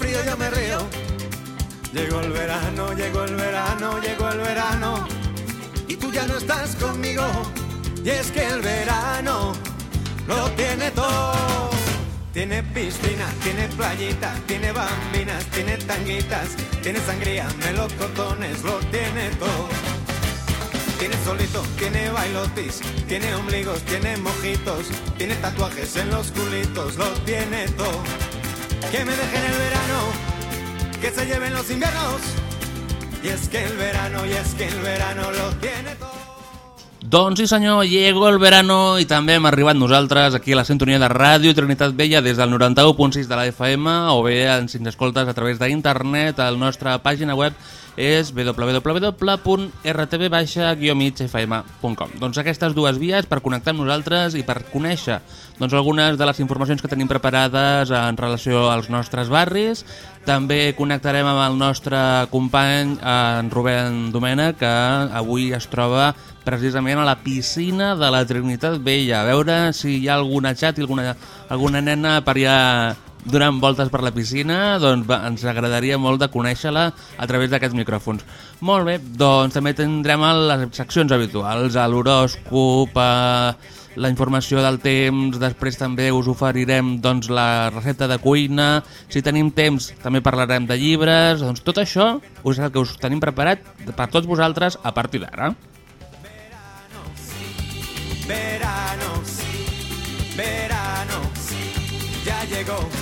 yo me río. Llegó el verano, llegó el verano, llegó el verano. Y tú ya no estás conmigo. Y es que el verano lo tiene todo. Tiene piscina, tiene playita, tiene bambinas, tiene tanguitas, tiene sangría, melocotones, lo tiene todo. Tiene solito, tiene bailotis, tiene ombligos, tiene mojitos, tiene tatuajes en los culitos, lo tiene todo. Que me dejen el verano, que se lleven los inviernos. Y es que el verano, y es que el verano lo tiene todo. Doncs sí senyor, llegó el verano i també hem arribat nosaltres aquí a la sintonia de Ràdio Trinitat Vella des del 91.6 de la FM o bé ens escoltes a través d'internet a la nostra pàgina web és www.rtv-migfm.com Doncs aquestes dues vies per connectar amb nosaltres i per conèixer doncs, algunes de les informacions que tenim preparades en relació als nostres barris. També connectarem amb el nostre company, en Rubén Domena, que avui es troba precisament a la piscina de la Trinitat Vella. A veure si hi ha alguna xat i alguna, alguna nena per allà donant voltes per la piscina, doncs va, ens agradaria molt de conèixer-la a través d'aquests micròfons. Molt bé, doncs també tindrem les seccions habituals, l'horòscop, a la informació del temps, després també us oferirem doncs, la recepta de cuina, si tenim temps també parlarem de llibres, doncs tot això és el que us tenim preparat per tots vosaltres a partir d'ara. Verano, verano, ya llegó.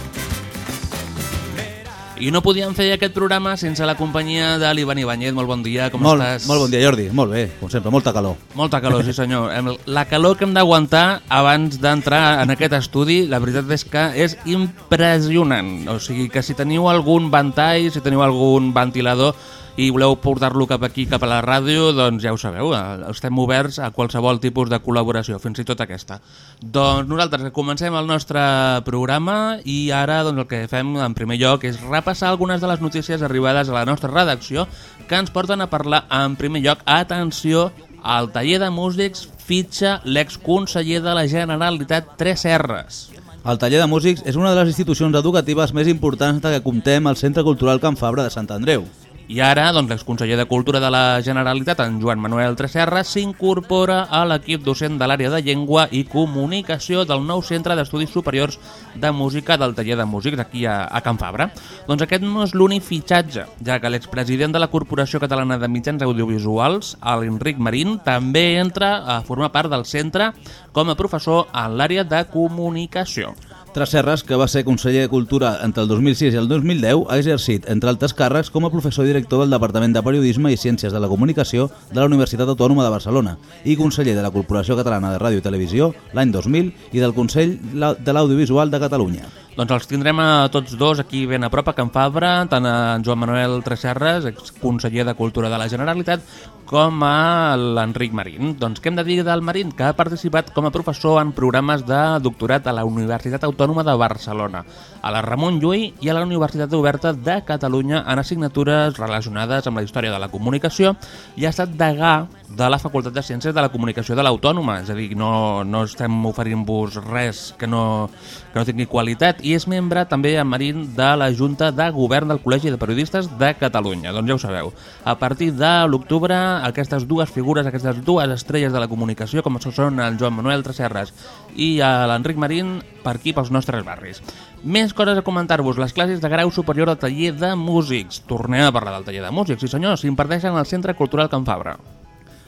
I no podíem fer aquest programa sense la companyia de l'Ivan Ibáñez. Molt bon dia, com molt, estàs? Molt bon dia, Jordi. Molt bé, com sempre, molta calor. Molta calor, sí senyor. La calor que hem d'aguantar abans d'entrar en aquest estudi, la veritat és que és impressionant. O sigui que si teniu algun ventall, si teniu algun ventilador i voleu portar-lo cap aquí, cap a la ràdio, doncs ja ho sabeu, eh, estem oberts a qualsevol tipus de col·laboració, fins i tot aquesta. Doncs nosaltres comencem el nostre programa i ara doncs, el que fem en primer lloc és repassar algunes de les notícies arribades a la nostra redacció que ens porten a parlar en primer lloc, atenció, al taller de músics fitxa l'exconseller de la Generalitat 3 R's. El taller de músics és una de les institucions educatives més importants de que comptem al Centre Cultural Can Fabra de Sant Andreu. I ara, doncs, l'exconseller de Cultura de la Generalitat, en Joan Manuel Tresserra, s'incorpora a l'equip docent de l'àrea de llengua i comunicació del nou Centre d'Estudis Superiors de Música del Taller de Músics, aquí a, a Can Fabra. Doncs aquest no és l'únic fitxatge, ja que l'expresident de la Corporació Catalana de Mitjans Audiovisuals, l'Enric Marín, també entra a formar part del centre com a professor en l'àrea de comunicació. Tres Serres, que va ser conseller de Cultura entre el 2006 i el 2010, ha exercit, entre altres càrrecs, com a professor director del Departament de Periodisme i Ciències de la Comunicació de la Universitat Autònoma de Barcelona i conseller de la Corporació Catalana de Ràdio i Televisió l'any 2000 i del Consell de l'Audiovisual de Catalunya. Doncs els tindrem a tots dos aquí ben a prop, a Can Fabra, tant a Joan Manuel Tresserres, exconseller de Cultura de la Generalitat, com a l'Enric Marín. Doncs què hem de dir del Marín? Que ha participat com a professor en programes de doctorat a la Universitat Autònoma de Barcelona, a la Ramon Llull i a la Universitat Oberta de Catalunya en assignatures relacionades amb la història de la comunicació i ha estat degà de la Facultat de Ciències de la Comunicació de l'Autònoma, és a dir, no, no estem oferint-vos res que no, que no tingui qualitat, i és membre també en Marín de la Junta de Govern del Col·legi de Periodistes de Catalunya. Doncs ja ho sabeu, a partir de l'octubre aquestes dues figures, aquestes dues estrelles de la comunicació, com són el Joan Manuel Tresserres i l'Enric Marín, per aquí pels nostres barris. Més coses a comentar-vos. Les classes de grau superior al taller de músics. Tornem a parlar del taller de músics. Sí senyor, s'imparteixen al Centre Cultural Can Fabra.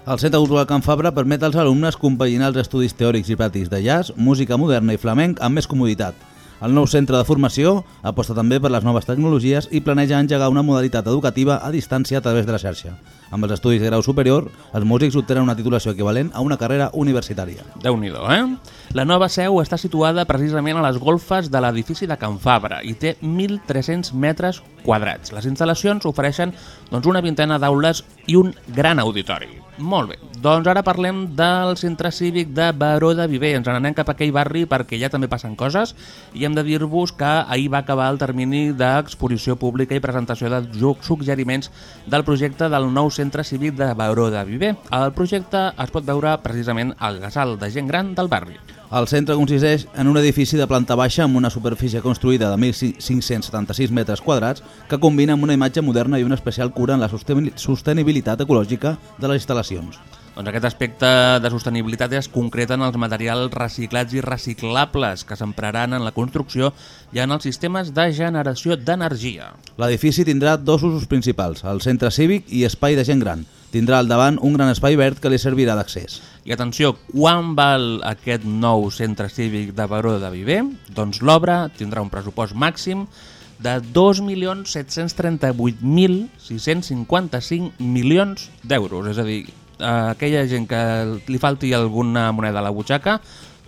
El Centre Cultural Can Fabra permet als alumnes compaginar els estudis teòrics i pràctics de jazz, música moderna i flamenc amb més comoditat. El nou centre de formació aposta també per les noves tecnologies i planeja engegar una modalitat educativa a distància a través de la xarxa. Amb els estudis de grau superior, els músics obtenen una titulació equivalent a una carrera universitària. déu nhi eh? La nova seu està situada precisament a les golfes de l'edifici de Can Fabra i té 1.300 metres quadrats. Les instal·lacions ofereixen doncs, una vintena d'aules i un gran auditori. Molt bé, doncs ara parlem del centre cívic de Baró de Viver. Ens n'anem cap a aquell barri perquè ja també passen coses i hem de dir-vos que ahir va acabar el termini d'exposició pública i presentació de suggeriments del projecte del nou centre cívic de Baró de Viver. El projecte es pot veure precisament al Gasal de gent gran del barri. El centre consisteix en un edifici de planta baixa amb una superfície construïda de 1.576 metres quadrats que combina amb una imatge moderna i una especial cura en la sostenibilitat ecològica de les instal·lacions. Doncs aquest aspecte de sostenibilitat es concreta en els materials reciclats i reciclables que s'empraran en la construcció i en els sistemes de generació d'energia. L'edifici tindrà dos usos principals, el centre cívic i espai de gent gran. Tindrà al davant un gran espai verd que li servirà d'accés. I atenció, quan val aquest nou centre cívic de Baró de Viver? Doncs l'obra tindrà un pressupost màxim de 2.738.655 milions d'euros. És a dir, a aquella gent que li falti alguna moneda a la butxaca,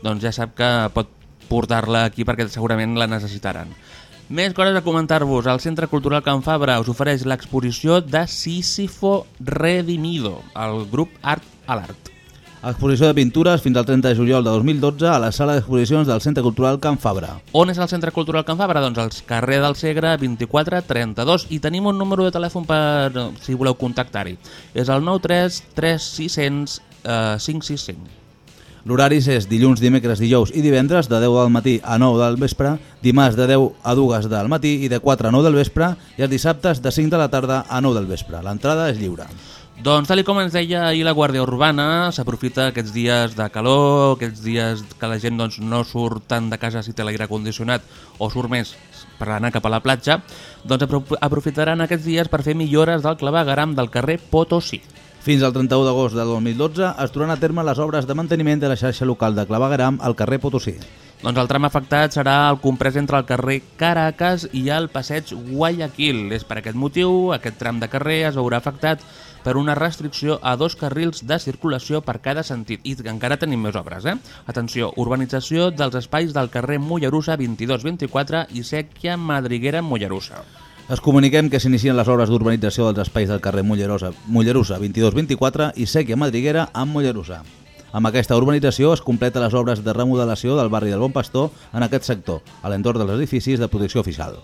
doncs ja sap que pot portar-la aquí perquè segurament la necessitaran. Més coses a comentar-vos. El Centre Cultural Can Fabra us ofereix l'exposició de Sísifo Redimido, el grup Art a l'Art. Exposició de pintures fins al 30 de juliol de 2012 a la sala d'exposicions del Centre Cultural Can Fabra. On és el Centre Cultural Can Fabra? Doncs al carrer del Segre 2432 i tenim un número de telèfon per si voleu contactar-hi. És el 93 3600 eh, 565. L'horari és dilluns, dimecres, dijous i divendres de 10 del matí a 9 del vespre, dimarts de 10 a 2 del matí i de 4 a 9 del vespre i els dissabtes de 5 de la tarda a 9 del vespre. L'entrada és lliure. Doncs tal com ens deia ahir la Guàrdia Urbana, s'aprofita aquests dies de calor, aquests dies que la gent doncs, no surt tant de casa si té l'aire condicionat o surt més per anar cap a la platja, doncs aprofitaran aquests dies per fer millores del clavegaram del carrer Potosí. Fins al 31 d'agost de 2012 es duran a terme les obres de manteniment de la xarxa local de clavegaram al carrer Potosí. Doncs el tram afectat serà el comprès entre el carrer Caracas i el passeig Guayaquil. És per aquest motiu, aquest tram de carrer es veurà afectat per una restricció a dos carrils de circulació per cada sentit. I encara tenim més obres, eh? Atenció, urbanització dels espais del carrer Mollerussa 22-24 i Sèquia Madriguera Mollerussa. Es comuniquem que s'inicien les obres d'urbanització dels espais del carrer Mollerussa, Mollerussa 22-24 i Sèquia Madriguera amb Mollerussa. Amb aquesta urbanització es completa les obres de remodelació del barri del Bon Pastor en aquest sector, a l'entorn dels edificis de protecció oficial.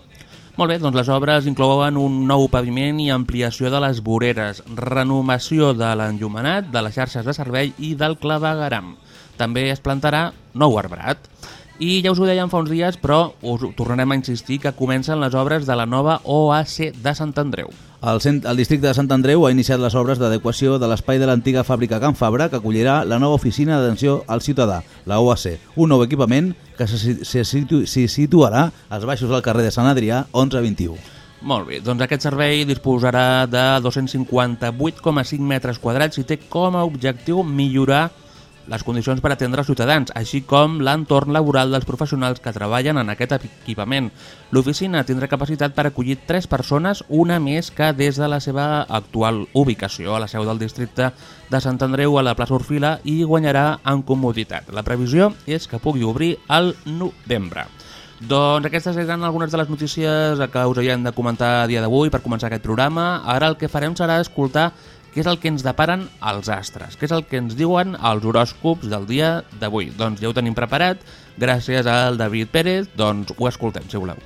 Molt bé, doncs les obres inclouen un nou paviment i ampliació de les voreres, renovació de l'enllumenat, de les xarxes de servei i del clavegaram. També es plantarà nou arbrat. I ja us ho dèiem fa uns dies, però us tornarem a insistir que comencen les obres de la nova OAC de Sant Andreu. El, cent, el districte de Sant Andreu ha iniciat les obres d'adequació de l'espai de l'antiga fàbrica Can Fabra que acollirà la nova oficina d'atenció al ciutadà, la OAC, un nou equipament que se, se, situ, se situarà als baixos del carrer de Sant Adrià 1121. Molt bé, doncs aquest servei disposarà de 258,5 metres quadrats i té com a objectiu millorar les condicions per atendre els ciutadans, així com l'entorn laboral dels professionals que treballen en aquest equipament. L'oficina tindrà capacitat per acollir tres persones, una més que des de la seva actual ubicació a la seu del districte de Sant Andreu a la plaça Orfila i guanyarà en comoditat. La previsió és que pugui obrir al novembre. Doncs aquestes eren algunes de les notícies que us havíem de comentar a dia d'avui per començar aquest programa. Ara el que farem serà escoltar què és el que ens deparen els astres, què és el que ens diuen els horòscops del dia d'avui. Doncs ja ho tenim preparat, gràcies al David Pérez, doncs ho escoltem, si voleu.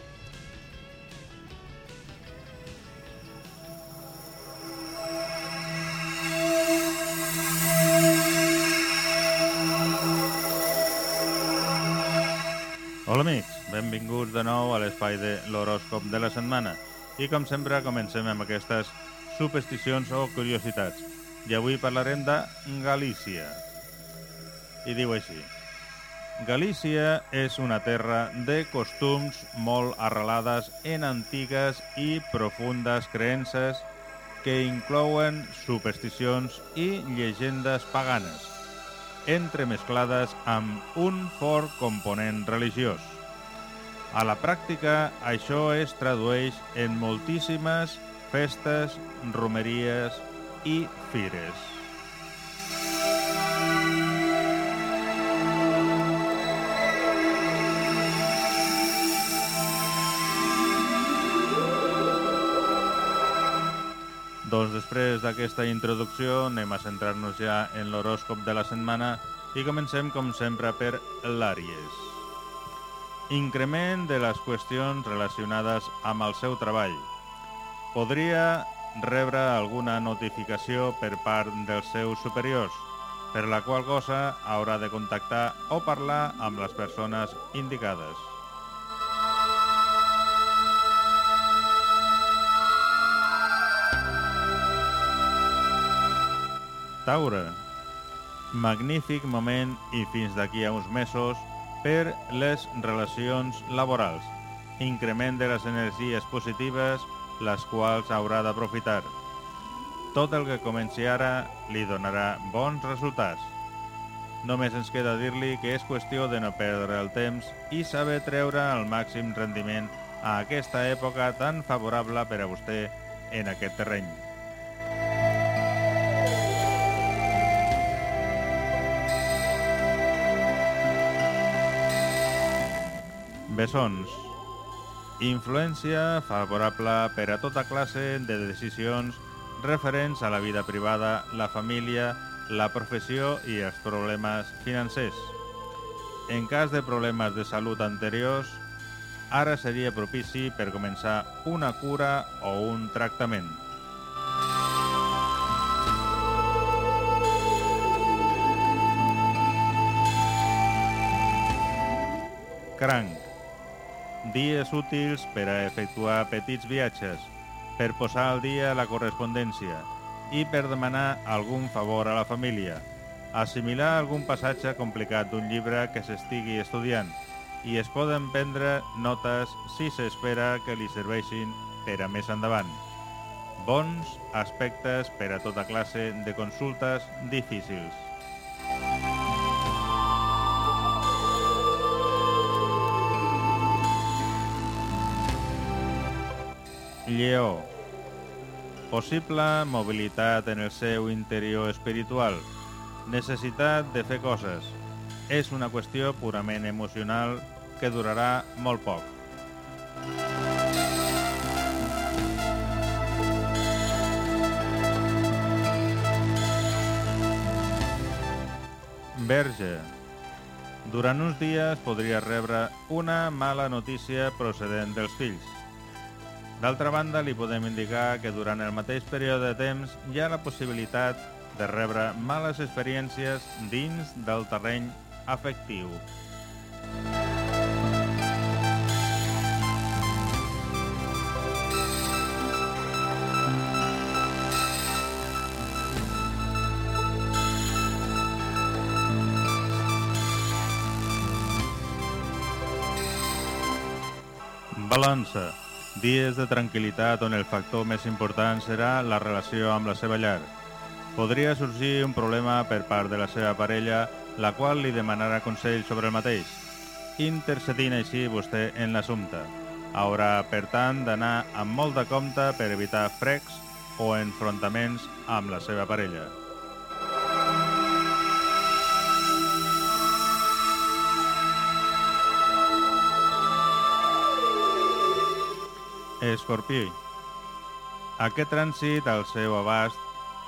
Hola amics, benvinguts de nou a l'espai de l'horòscop de la setmana. I com sempre comencem amb aquestes supersticions o curiositats. I avui parlarem de Galícia. I diu així. Galícia és una terra de costums molt arrelades en antigues i profundes creences que inclouen supersticions i llegendes paganes, entremesclades amb un fort component religiós. A la pràctica, això es tradueix en moltíssimes festes, romeries i fires. Doncs després d'aquesta introducció anem a centrar-nos ja en l'horòscop de la setmana i comencem com sempre per l'Àries. Increment de les qüestions relacionades amb el seu treball. Podria rebre alguna notificació per part dels seus superiors, per la qual cosa haurà de contactar o parlar amb les persones indicades. Taure. Magnífic moment i fins d'aquí a uns mesos per les relacions laborals. Increment de les energies positives, les quals haurà d'aprofitar. Tot el que comenci ara li donarà bons resultats. Només ens queda dir-li que és qüestió de no perdre el temps i saber treure el màxim rendiment a aquesta època tan favorable per a vostè en aquest terreny. Bessons. Influència favorable per a tota classe de decisions referents a la vida privada, la família, la professió i els problemes financers. En cas de problemes de salut anteriors, ara seria propici per començar una cura o un tractament. Cranc. Dies útils per a efectuar petits viatges, per posar al dia la correspondència i per demanar algun favor a la família, assimilar algun passatge complicat d'un llibre que s'estigui estudiant i es poden prendre notes si s'espera que li serveixin per a més endavant. Bons aspectes per a tota classe de consultes difícils. Lleó. Possible mobilitat en el seu interior espiritual. Necessitat de fer coses. És una qüestió purament emocional que durarà molt poc. Verge. Durant uns dies podria rebre una mala notícia procedent dels fills. D'altra banda, li podem indicar que durant el mateix període de temps hi ha la possibilitat de rebre males experiències dins del terreny afectiu. Balança. Dies de tranquil·litat on el factor més important serà la relació amb la seva llar. Podria sorgir un problema per part de la seva parella, la qual li demanarà consell sobre el mateix, intercedint així vostè en l'assumpte. Haurà, per tant, d'anar amb molt de compte per evitar frecs o enfrontaments amb la seva parella. Escorpí. Aquest trànsit al seu abast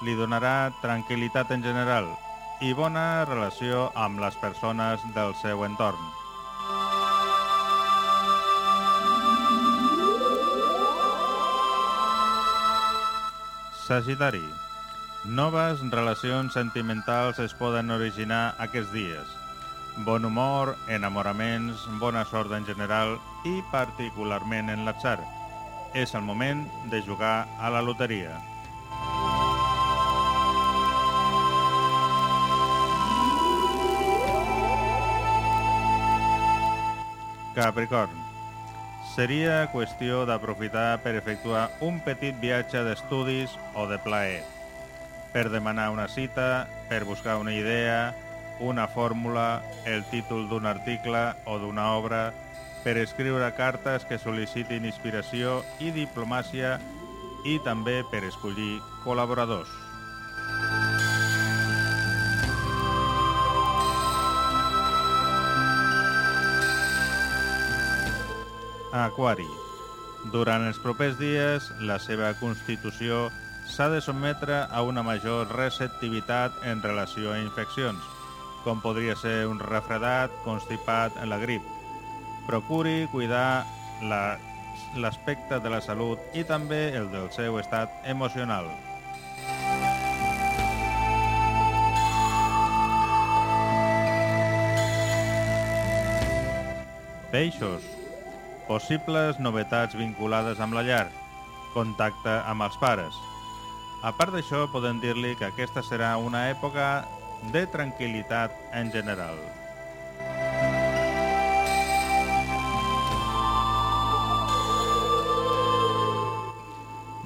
li donarà tranquil·litat en general i bona relació amb les persones del seu entorn. Sagitari. Noves relacions sentimentals es poden originar aquests dies. Bon humor, enamoraments, bona sort en general i particularment en l'atzar. És el moment de jugar a la loteria. Capricorn. Seria qüestió d'aprofitar per efectuar un petit viatge d'estudis o de plaer, per demanar una cita, per buscar una idea, una fórmula, el títol d'un article o d'una obra, per escriure cartes que sol·licitin inspiració i diplomàcia i també per escollir col·laboradors. Aquari. Durant els propers dies, la seva constitució s'ha de sotmetre a una major receptivitat en relació a infeccions, com podria ser un refredat, constipat la grip. Procuri cuidar la- l'aspecte de la salut i també el del seu estat emocional. Peixos. Possibles novetats vinculades amb la llar. Contacte amb els pares. A part d'això, podem dir-li que aquesta serà una època de tranquil·litat en general.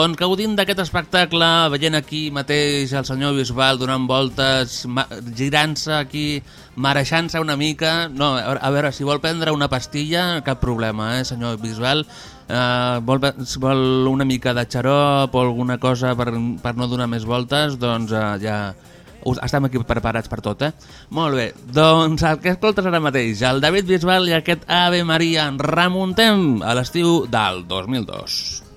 Doncs gaudint d'aquest espectacle, veient aquí mateix el senyor Bisbal donant voltes, girant-se aquí, marejant-se una mica... No, a veure, si vol prendre una pastilla, cap problema, eh, senyor Bisbal. Uh, vol, vol una mica de xarop o alguna cosa per, per no donar més voltes, doncs uh, ja us, estem aquí preparats per tot, eh? Molt bé, doncs el que escoltes ara mateix, el David Bisbal i aquest Ave Maria, remuntem a l'estiu del 2002.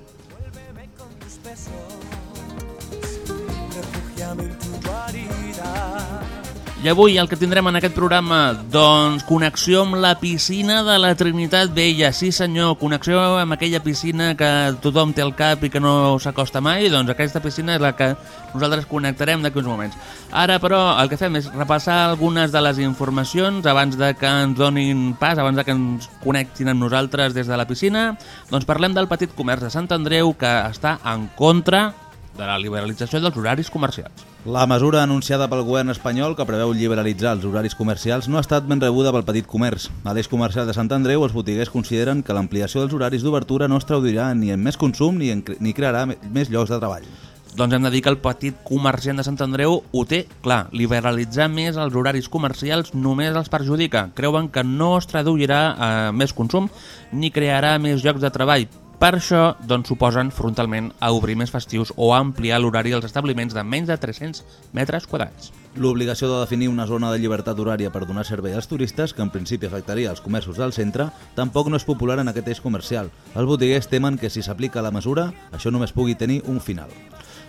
I avui el que tindrem en aquest programa, doncs, connexió amb la piscina de la Trinitat Vella. Sí senyor, connexió amb aquella piscina que tothom té al cap i que no s'acosta mai, doncs aquesta piscina és la que nosaltres connectarem d'aquí uns moments. Ara, però, el que fem és repassar algunes de les informacions abans de que ens donin pas, abans de que ens connectin amb nosaltres des de la piscina. Doncs parlem del petit comerç de Sant Andreu que està en contra de la liberalització dels horaris comercials. La mesura anunciada pel govern espanyol que preveu liberalitzar els horaris comercials no ha estat ben rebuda pel petit comerç. A l'eix comercial de Sant Andreu, els botiguers consideren que l'ampliació dels horaris d'obertura no es traduirà ni en més consum ni, en, ni crearà més llocs de treball. Doncs hem de dir que el petit comerciant de Sant Andreu ho té clar. Liberalitzar més els horaris comercials només els perjudica. Creuen que no es traduirà a més consum ni crearà més llocs de treball. Per això, doncs, suposen frontalment a obrir més festius o a ampliar l'horari als establiments de menys de 300 metres quadrats. L'obligació de definir una zona de llibertat horària per donar servei als turistes, que en principi afectaria els comerços del centre, tampoc no és popular en aquest eix comercial. Els botiguers temen que si s'aplica la mesura, això només pugui tenir un final.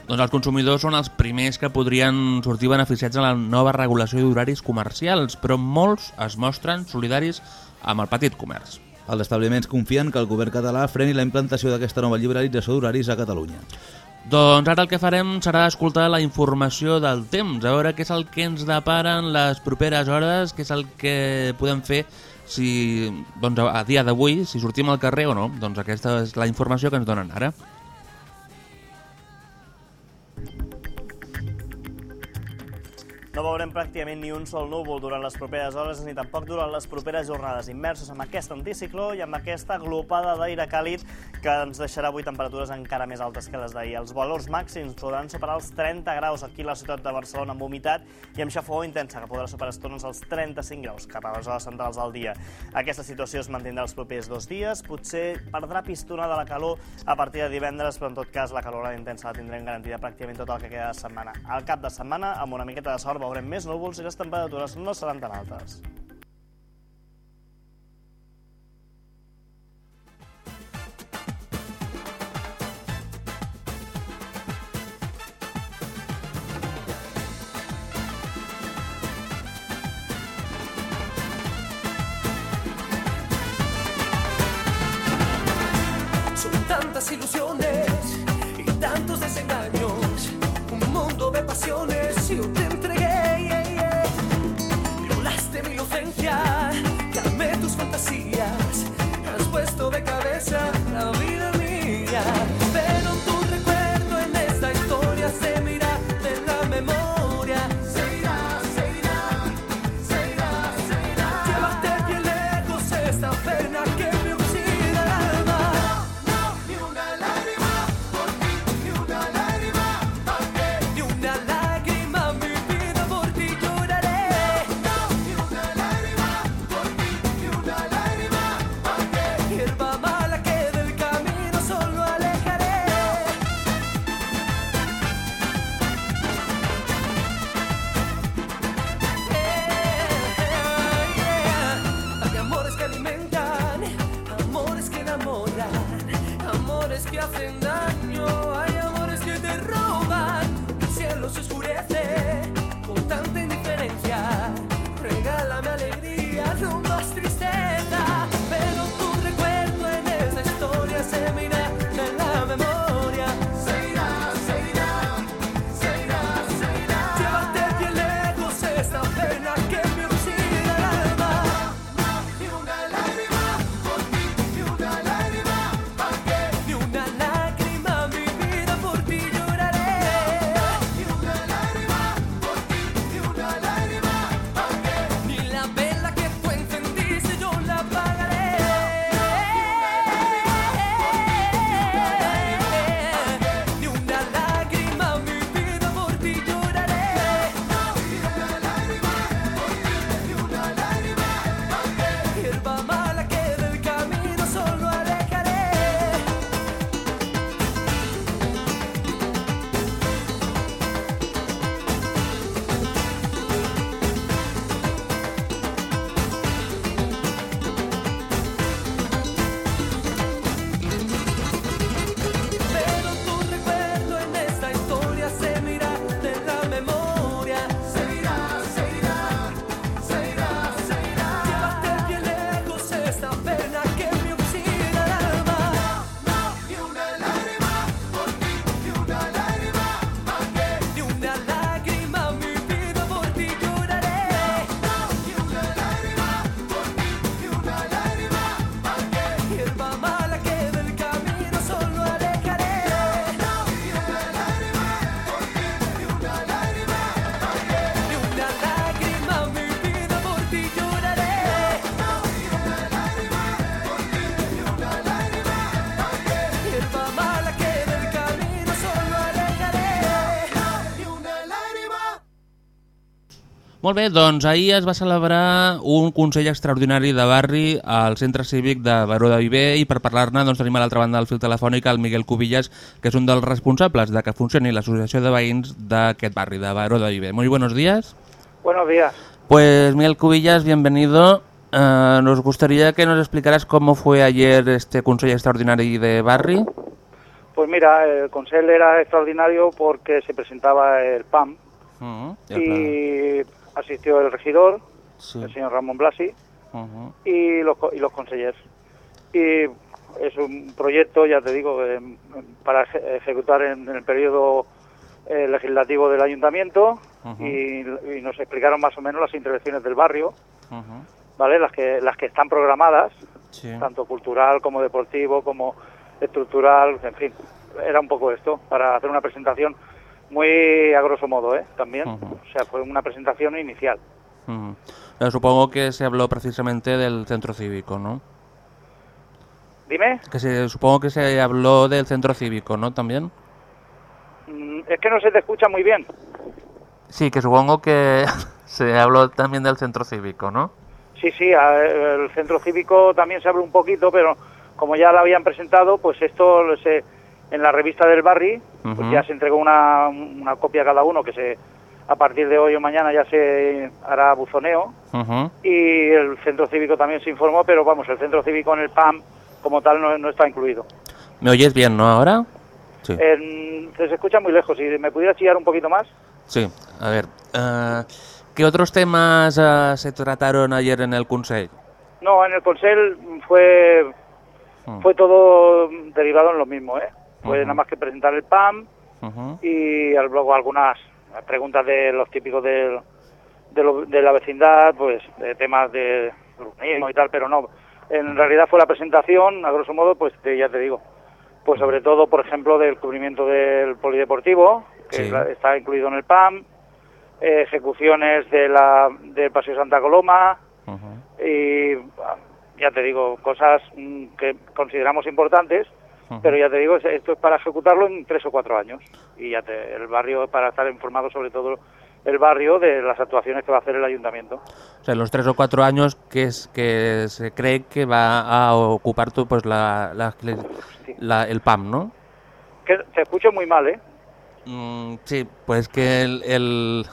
Doncs els consumidors són els primers que podrien sortir beneficiats de la nova regulació d'horaris comercials, però molts es mostren solidaris amb el petit comerç. Els establiments confien que el govern català freni la implantació d'aquesta nova liberalització d'horaris a Catalunya. Doncs ara el que farem serà escoltar la informació del temps, a veure què és el que ens deparen les properes hores, què és el que podem fer si, doncs, a dia d'avui, si sortim al carrer o no. Doncs aquesta és la informació que ens donen ara. No veurem pràcticament ni un sol núvol durant les properes hores ni tampoc durant les properes jornades, immersos amb aquest anticicló i amb aquesta glopada d'aire càlid que ens deixarà avui temperatures encara més altes que les d'ahir. Els valors màxims podran superar els 30 graus aquí a la ciutat de Barcelona amb humitat i amb xafogor intensa, que podrà superar estones els 35 graus cap a les hores centrals del dia. Aquesta situació es mantindrà els propers dos dies, potser perdrà pistona de la calor a partir de divendres, però en tot cas la calorada intensa la tindrem garantida pràcticament tot el que queda de setmana. Al cap de setmana, amb una miqueta de sort, veurem més núvols i les temperatures no seran tan altes. Molt bé, doncs ahir es va celebrar un Consell Extraordinari de Barri al Centre Cívic de Baró de Viver i per parlar-ne doncs, tenim a l'altra banda del fil telefònic el Miguel Cubillas, que és un dels responsables de que funcioni l'associació de veïns d'aquest barri, de Baró de Viver. Muy buenos días. Buenos días. Pues Miguel Cubillas, bienvenido. Eh, nos gustaría que nos explicaras cómo fue ayer este Consell Extraordinari de Barri. Pues mira, el Consell era extraordinario porque se presentaba el PAM Ujú, y asistió el regidor, Sí. el señor Ramón Blasi, y los, y los consejeros. Y es un proyecto, ya te digo, em, para eje- ejecutar en, el periodo eh, legislativo del ayuntamiento y, y nos explicaron más o menos las intervenciones del barrio, ¿vale? Las que, las que están programadas, Sí. tanto cultural como deportivo, como estructural, en fin, era un poco esto, para hacer una presentación muy a grosso modo, ¿eh? También, o sea, fue una presentación inicial. Eh, Supongo que se habló precisamente del centro cívico, ¿no? Dime, Que se, supongo que se habló del centro cívico, ¿no? También. Mm, es que no se te escucha muy bien. Sí, que supongo que se habló también del centro cívico, ¿no? Sí, sí, el centro cívico también se habló un poquito, pero como ya lo habían presentado, pues esto se, en la revista del Barri, pues ya se entregó una, una copia a cada uno que se a partir de hoy o mañana ya se hará buzoneo y el centro cívico también se informó, pero vamos, el centro cívico en el PAM como tal no, no está incluido. ¿Me oyes bien, no? Ahora. Sí. Se escucha muy lejos, si me pudiera chillar un poquito más. Sí. A ver. eh, ¿Qué otros temas eh, se trataron ayer en el Consell? No, en el Consell fue Mm. fue todo derivado en lo mismo, ¿eh? Fue Ujú. nada más que presentar el PAM y luego algunas preguntas de los típicos del- de, lo- de la vecindad, pues de temas de urbanismo y tal, pero no. En realidad fue la presentación, a grosso modo, pues de- ya te digo, pues sobre todo, por ejemplo, del cubrimiento del polideportivo, que Sí. está incluido en el PAM, eh, ejecuciones de la, del Paseo Santa Coloma, y ya te digo, cosas mm, que consideramos importantes, Pero ya te digo, es- esto es para ejecutarlo en tres o cuatro años. Y ya te, el barrio, para estar informado sobre todo el barrio de las actuaciones que va a hacer el ayuntamiento. O sea, en los tres o cuatro años que es que se cree que va a ocupar tú, pues la, la- la- el PAM, ¿no? Que te escucho muy mal, ¿eh? Mm, sí, pues que el, el-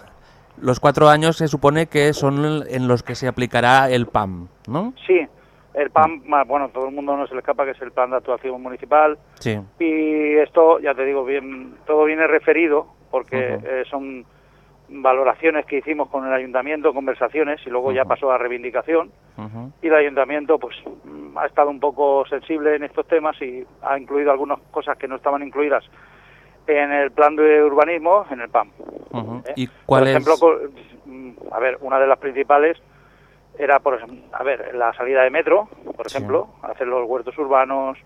los cuatro años se supone que son en los que se aplicará el PAM, ¿no? Sí, el PAN, bueno, todo el mundo no se le escapa que es el plan de actuación municipal. Sí. Y esto, ya te digo, bien, todo viene referido porque eh, son valoraciones que hicimos con el ayuntamiento, conversaciones, y luego ya pasó a reivindicación. Y el ayuntamiento pues mm, ha estado un poco sensible en estos temas y ha incluido algunas cosas que no estaban incluidas en el plan de urbanismo en el PAM. Ujú. ¿eh? ¿Y cuál por ejemplo, es? mm, a ver, una de las principales era, por ejemplo, a ver, la salida de metro, por Sí. ejemplo, hacer los huertos urbanos,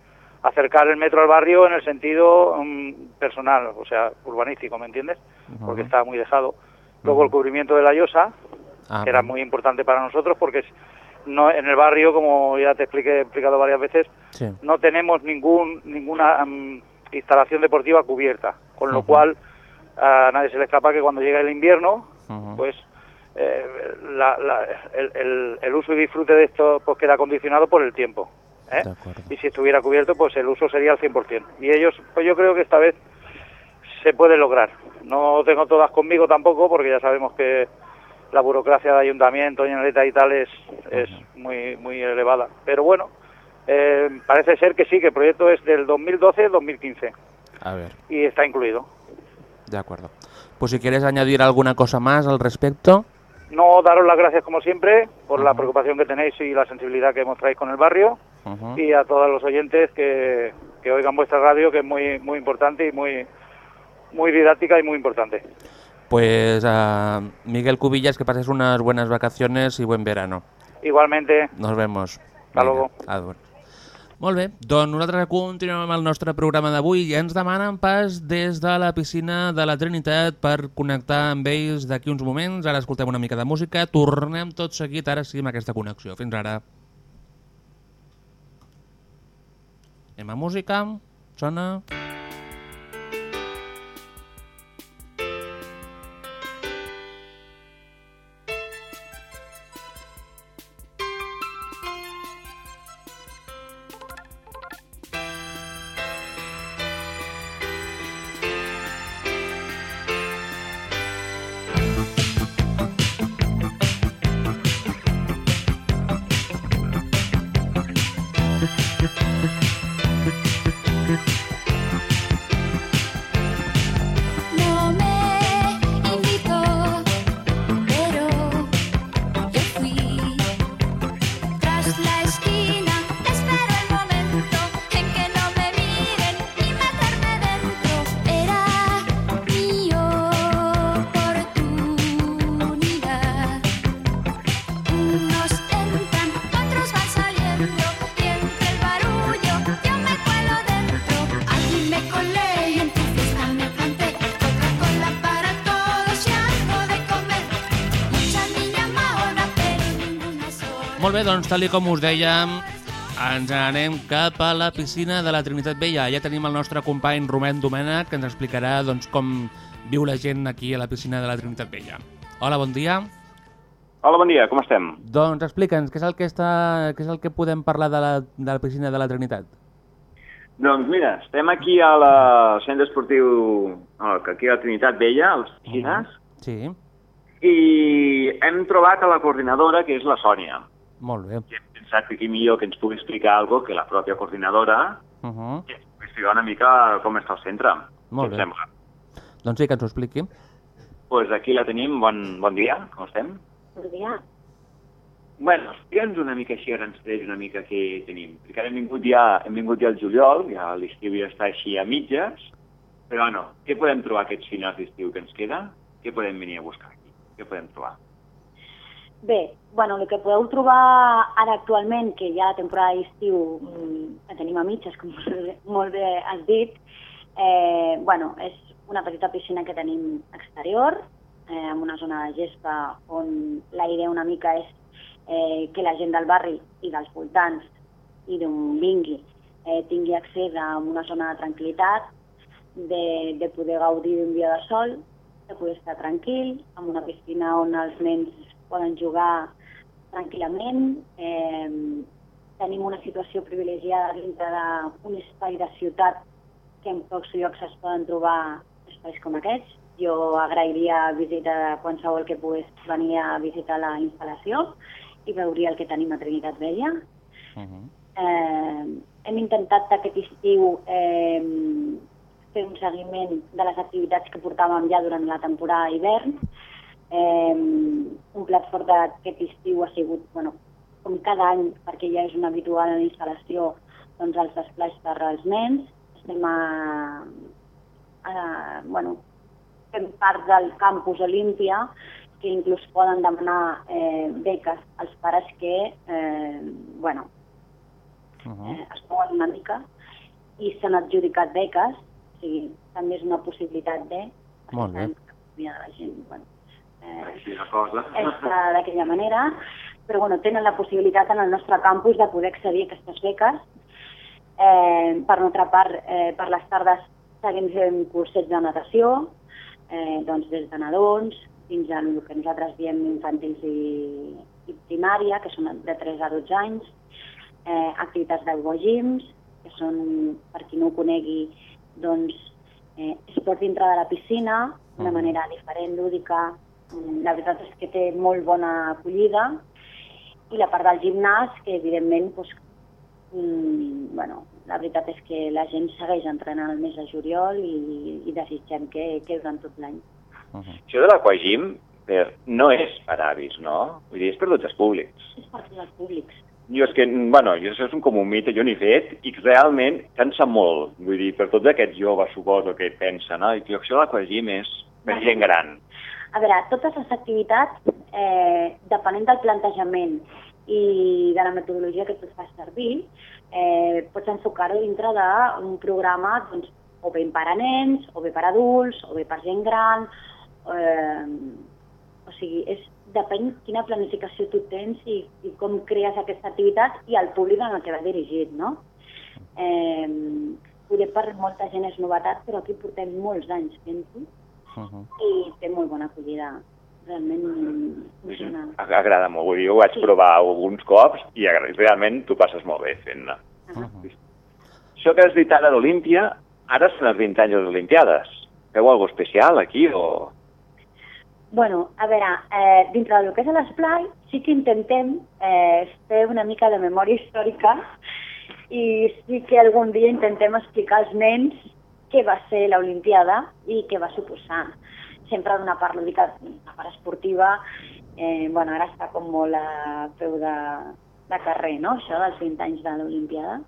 acercar el metro al barrio en el sentido mm, personal, o sea, urbanístico, ¿me entiendes? Porque estaba muy dejado. Luego el cubrimiento de la llosa, Ah, que era muy importante para nosotros porque es- no en el barrio, como ya te expliqué, he explicado varias veces, Sí. no tenemos ningún ninguna mm, instalación deportiva cubierta, con lo cual a nadie se le escapa que cuando llega el invierno, pues eh, la- la- el, el- el uso y disfrute de esto pues queda condicionado por el tiempo. ¿eh? Y si estuviera cubierto, pues el uso sería al 100%. Y ellos, pues yo creo que esta vez se puede lograr. No tengo todas conmigo tampoco, porque ya sabemos que la burocracia de ayuntamiento, y tal es, es muy, muy elevada. Pero bueno, eh, parece ser que sí, que el proyecto es del 2012-2015 A ver, y está incluido. de acuerdo. Pues si quieres añadir alguna cosa más al respecto. No daros las gracias como siempre por la preocupación que tenéis y la sensibilidad que mostráis con el barrio y a todos los oyentes que, que oigan vuestra radio, que es muy muy importante y muy muy didáctica y muy importante. Pues a Miguel Cubillas, que pases unas buenas vacaciones y buen verano. Igualmente, Nos vemos. Hasta luego. Adéu. Molt bé, doncs nosaltres continuem amb el nostre programa d'avui i ens demanen pas des de la piscina de la Trinitat per connectar amb ells d'aquí uns moments. Ara escoltem una mica de música, tornem tot seguit ara sí amb aquesta connexió. Fins ara. Anem a música, sona... No doncs tal com us dèiem, ens anem cap a la piscina de la Trinitat Vella. Ja tenim el nostre company Romain Domènech, que ens explicarà doncs, com viu la gent aquí a la piscina de la Trinitat Vella. Hola, bon dia. Hola, bon dia, com estem? Doncs explica'ns, què és el que, està, què és el que podem parlar de la, de la piscina de la Trinitat? Doncs mira, estem aquí a la- centre esportiu, aquí a la Trinitat Vella, a les piscines, Sí, i hem trobat a la coordinadora, que és la Sònia. Molt bé. I hem pensat que aquí millor que ens pugui explicar alguna cosa que la pròpia coordinadora Uh -huh. i ens pugui explicar una mica com està el centre. Molt bé. sembla? Doncs sí, que ens ho expliqui. pues aquí la tenim, bon, bon dia, com estem? Bon dia. Bueno, explica'ns una mica així, ara ens treix una mica què tenim. Perquè ara hem vingut ja, hem vingut ja al juliol, ja l'estiu ja està així a mitges, però bueno, què podem trobar aquests finals d'estiu que ens queda? Què podem venir a buscar aquí? Què podem trobar? Bé, bueno, el que podeu trobar ara actualment, que ja la temporada d'estiu mm, la tenim a mitges, com molt bé has dit, eh, bueno, és una petita piscina que tenim exterior, eh, amb una zona de gespa on la idea una mica és eh, que la gent del barri i dels voltants i d'on vingui eh, tingui accés a una zona de tranquil·litat, de, de poder gaudir d'un dia de sol, de poder estar tranquil, amb una piscina on els nens poden jugar tranquil·lament. Eh, tenim una situació privilegiada dintre d'un espai de ciutat que en pocs llocs es poden trobar espais com aquests. Jo agrairia visita de qualsevol que pogués venir a visitar la instal·lació i veuria el que tenim a Trinitat Vella. Uh -huh. Eh, hem intentat aquest estiu eh, fer un seguiment de les activitats que portàvem ja durant la temporada d'hivern. Eh, un plat fort d'aquest estiu ha sigut, bueno, com cada any, perquè ja és una habitual en la instal·lació, doncs els esplais per als nens. Estem a, a, bueno, fem part del campus Olímpia, que inclús poden demanar eh, beques als pares que, eh, bueno, Uh -huh. eh, es mouen una mica i s'han adjudicat beques, o sigui, també és una possibilitat de... Molt bé. de la gent, bueno, Així una cosa. està d'aquella manera, però bueno, tenen la possibilitat en el nostre campus de poder accedir a aquestes beques. Eh, per una altra part, eh, per les tardes seguim fent cursets de natació, eh, doncs des de nadons fins a el que nosaltres diem infantils i, i primària, que són de 3 a 12 anys, eh, activitats d'algogims, que són, per qui no ho conegui, doncs, eh, esport dintre de la piscina, d'una manera diferent, lúdica. La veritat és que té molt bona acollida. I la part del gimnàs, que evidentment, doncs, mm, bueno, la veritat és que la gent segueix entrenant el mes de juliol i, i desitgem que, que durant tot l'any. Això de l'aquagim eh, no és per avis, no? Vull dir, és per tots els públics. És per tots els públics. Jo és que, bueno, jo això és un, com un mite, jo n'he fet, i realment cansa molt. Vull dir, per tots aquests joves, suposo, que pensen, no? I que això de l'aquagim és per gent gran. A veure, totes les activitats, eh, depenent del plantejament i de la metodologia que tu fas servir, eh, pots enfocar-ho dintre d'un programa doncs, o bé per a nens, o bé per a adults, o bé per gent gran, eh, o sigui, és, depèn quina planificació tu tens i, i com crees aquesta activitat i el públic en el que va dirigit, no? Eh, poder per molta gent és novetat, però aquí portem molts anys fent-ho i té molt bona acollida. Realment funciona. Agrada molt, vull dir, ho vaig provar alguns cops i realment tu passes molt bé fent-ne. Això que has dit ara d'Olímpia, ara són els 20 anys de les Olimpiades. Feu alguna especial aquí o...? Bueno, a veure, eh, dintre del que és l'esplai sí que intentem eh, fer una mica de memòria històrica i sí que algun dia intentem explicar als nens què va ser l'Olimpiada i què va suposar. Sempre d'una part lúdica, una part esportiva, eh, bueno, ara està com molt a peu de, de carrer, no?, això dels 20 anys de l'Olimpiada,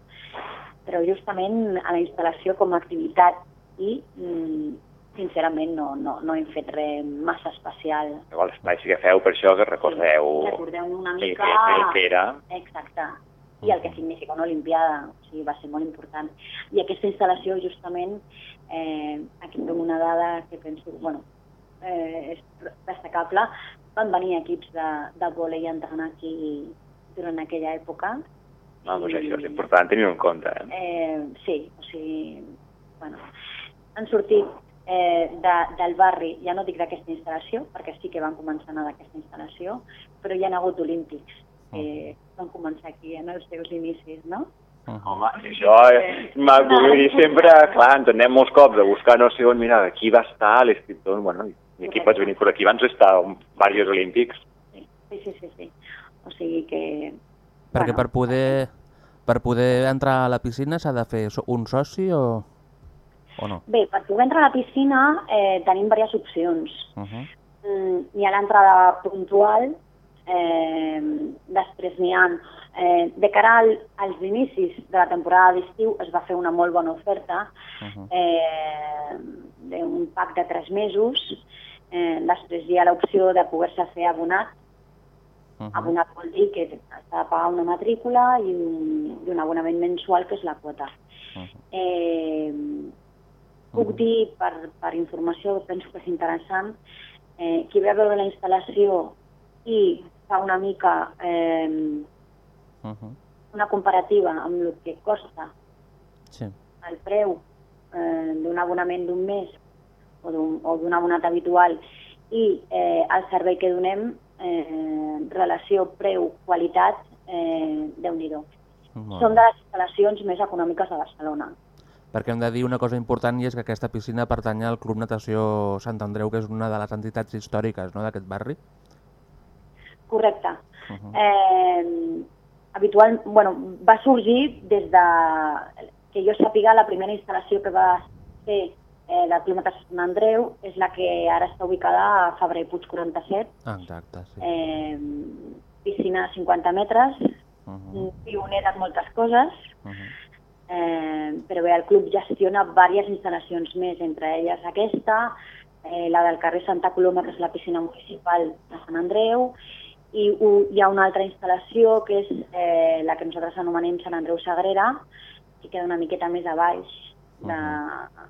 però justament a la instal·lació com a activitat i, mm, sincerament, no, no, no hem fet res massa especial. Igual l'esplai sí que feu per això, que recordeu... Recordeu una mica... que, que era. Exacte. I el que significa una Olimpiada, o sigui, va ser molt important. I aquesta instal·lació, justament, eh, aquí tinc una dada que penso, bueno, eh, és destacable, van venir equips de, de vòlei a entrenar aquí durant aquella època. No, doncs això és important tenir-ho en compte. Eh? Eh, sí, o sigui, bueno, han sortit eh, de, del barri, ja no dic d'aquesta instal·lació, perquè sí que van començar a anar d'aquesta instal·lació, però hi ha hagut olímpics que van començar aquí en els seus inicis, no? Home, això eh, vull dir, sempre, clar, ens anem molts cops a buscar no sé on, mira, aquí va estar l'escriptor, bueno, i aquí pots venir per aquí, abans estar en diversos olímpics. Sí, sí, sí, sí. O sigui que... Perquè per poder, per poder entrar a la piscina s'ha de fer un soci o, o no? Bé, per poder entrar a la piscina eh, tenim diverses opcions. Uh -huh. Mm, hi ha l'entrada puntual, eh, després n'hi ha... Eh, de cara al, als inicis de la temporada d'estiu es va fer una molt bona oferta eh, d'un pack de tres mesos. Eh, després hi ha l'opció de poder-se fer abonat. Abonat vol dir que s'ha de pagar una matrícula i un, i un abonament mensual, que és la quota. Eh, puc dir, per, per informació, penso que és interessant, eh, qui ve a veure la instal·lació i fa una mica eh, Uh -huh. una comparativa amb el que costa Sí. el preu eh, d'un abonament d'un mes o d'un abonat habitual i eh, el servei que donem, eh, relació preu-qualitat, eh, déu nhi bé. de les instal·lacions més econòmiques de Barcelona. Perquè hem de dir una cosa important i és que aquesta piscina pertany al Club Natació Sant Andreu, que és una de les entitats històriques no, d'aquest barri. Correcte. eh, habitual, bueno, va sorgir des de que jo sàpiga la primera instal·lació que va fer eh, del Club Natació Sant Andreu és la que ara està ubicada a Febrer Puig 47, Ah, exacte, sí. eh, piscina de 50 metres, Uh -huh. pionera en moltes coses, Uh -huh. eh, però bé, el club gestiona diverses instal·lacions més, entre elles aquesta, eh, la del carrer Santa Coloma, que és la piscina municipal de Sant Andreu, i u, hi ha una altra instal·lació que és eh, la que nosaltres anomenem Sant Andreu Sagrera, que queda una miqueta més a baix de,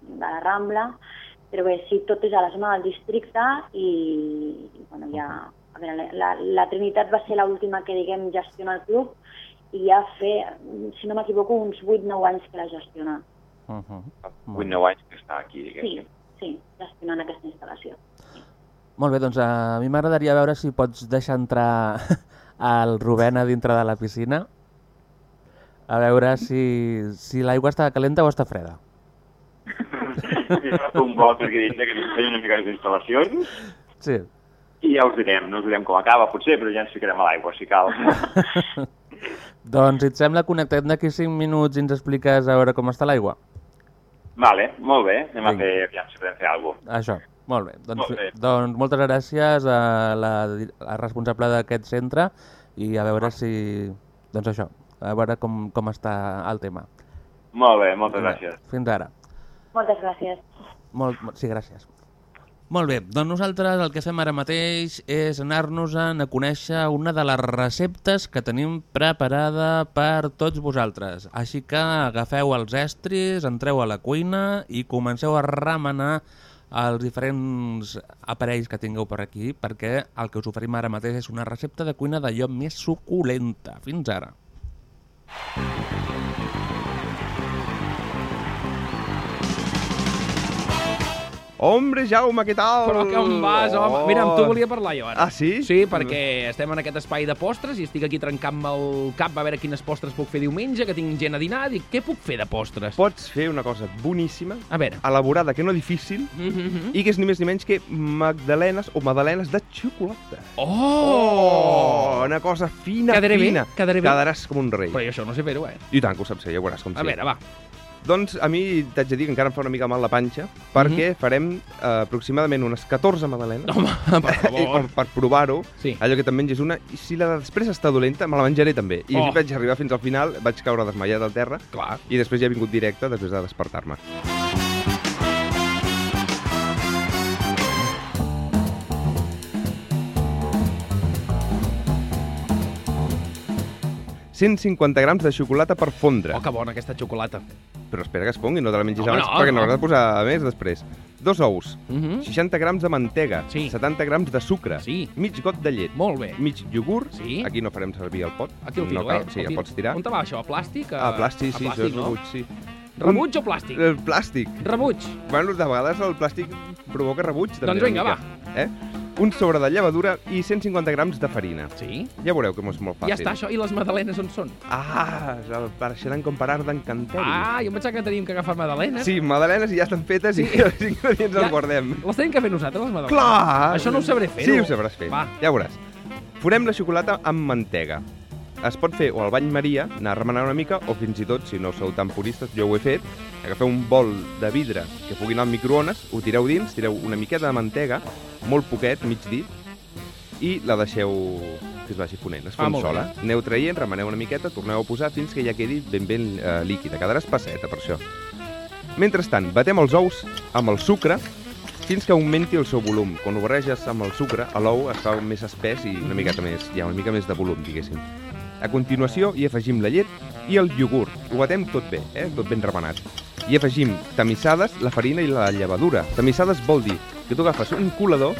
de la Rambla, però bé, sí, tot és a la zona del districte i, i bueno, ja... A veure, la, la, la Trinitat va ser l'última que, diguem, gestiona el club i ja fer, si no m'equivoco, uns 8-9 anys que la gestiona. Uh -huh. 8-9 anys que està aquí, diguéssim. Sí, sí, gestionant aquesta instal·lació. Molt bé, doncs a mi m'agradaria veure si pots deixar entrar el Rubén a dintre de la piscina. A veure si, si l'aigua està calenta o està freda. He fet un vol perquè dintre que ens feien una mica les instal·lacions Sí. i ja us direm, no us direm com acaba potser, però ja ens ficarem a l'aigua si cal. Doncs, si et sembla, connectem d'aquí 5 minuts i ens expliques a veure com està l'aigua. vale, molt bé, anem a Vinga. fer, aviam si podem fer alguna cosa. Això, molt bé. Doncs, Molt bé. doncs moltes gràcies a la, la responsable d'aquest centre i a veure si... Doncs això, a veure com, com està el tema. Molt bé, moltes gràcies. Fins ara. Moltes gràcies. Molt, molt- sí, gràcies. Molt bé, doncs nosaltres el que fem ara mateix és anar-nos a conèixer una de les receptes que tenim preparada per tots vosaltres. Així que agafeu els estris, entreu a la cuina i comenceu a remenar els diferents aparells que tingueu per aquí, perquè el que us oferim ara mateix és una recepta de cuina d'allò més suculenta. Fins ara. Hombre, Jaume, què tal? Però que on vas, home? Mira, amb tu volia parlar jo ara. Ah, sí? Sí, perquè estem en aquest espai de postres i estic aquí trencant-me el cap a veure quines postres puc fer diumenge, que tinc gent a dinar. Dic, què puc fer de postres? Pots fer una cosa boníssima, A veure. elaborada, que no difícil, Mm -hmm. i que és ni més ni menys que magdalenes o magdalenes de xocolata. Oh! Una cosa fina, Quedaré bé? fina. Quedaré bé? Quedaràs com un rei. Però jo això no sé fer-ho, eh? I tant que ho saps fer, ja veuràs com A sí. veure, va. Doncs a mi t'haig de dir que encara em fa una mica mal la panxa, perquè farem eh, aproximadament unes 14 magdalenes. Home, per I favor. per, per provar-ho, Sí. allò que te'n menges una, i si la de després està dolenta, me la menjaré també. I Oh. vaig arribar fins al final, vaig caure desmaiat al terra, Clar. i després ja he vingut directe després de despertar-me. ...150 grams de xocolata per fondre. Oh, que bona aquesta xocolata. Però espera que es pongui, no te la mengis Home, abans, no, perquè no no. hauràs de posar més després. Dos ous, Mm -hmm. 60 grams de mantega, Sí. 70 grams de sucre, Sí. mig got de llet, Molt bé. mig iogurt, Sí. aquí no farem servir el pot, Aquí el tiro, no cal, eh? sí, El pots tirar. On te va això? A plàstic? Ah, plàstic, sí, a això plàstic, és no? rebuig, sí. Rebuig o plàstic? El plàstic. Rebuig. Bueno, de vegades el plàstic provoca rebuig, també, Doncs vinga, mica. Eh? Un sobre de llevadura i 150 grams de farina. Sí? Ja veureu que és molt fàcil. Ja està, això. I les magdalenes on són? Ah, el pareixeran com parar d'encanteri. Ah, jo em pensava que teníem que agafar magdalenes. Sí, magdalenes ja estan fetes i els ingredients Ja. els guardem. Les tenim que fer nosaltres, les magdalenes? Clar! Això no ho sabré fer, Sí, ho sabràs fer. Va. Ja veuràs. Forem la xocolata amb mantega. Es pot fer o al bany maria, anar remenant una mica, o fins i tot, si no sou tan puristes, jo ho he fet, agafeu un bol de vidre que pugui anar al microones, ho tireu dins, tireu una miqueta de mantega, molt poquet, mig dit, i la deixeu que es vagi ponent, es Ah, fon molt sola. Aneu traient, remeneu una miqueta, torneu a posar fins que ja quedi ben ben eh, líquida. Quedarà espesseta, per això. Mentrestant, batem els ous amb el sucre fins que augmenti el seu volum. Quan ho barreges amb el sucre, l'ou es fa més espès i una miqueta més, hi ha una mica més de volum, diguéssim. A continuació hi afegim la llet i el iogurt. Ho batem tot bé, eh? tot ben remenat. I afegim tamissades, la farina i la llevadura. Tamissades vol dir que tu agafes un colador,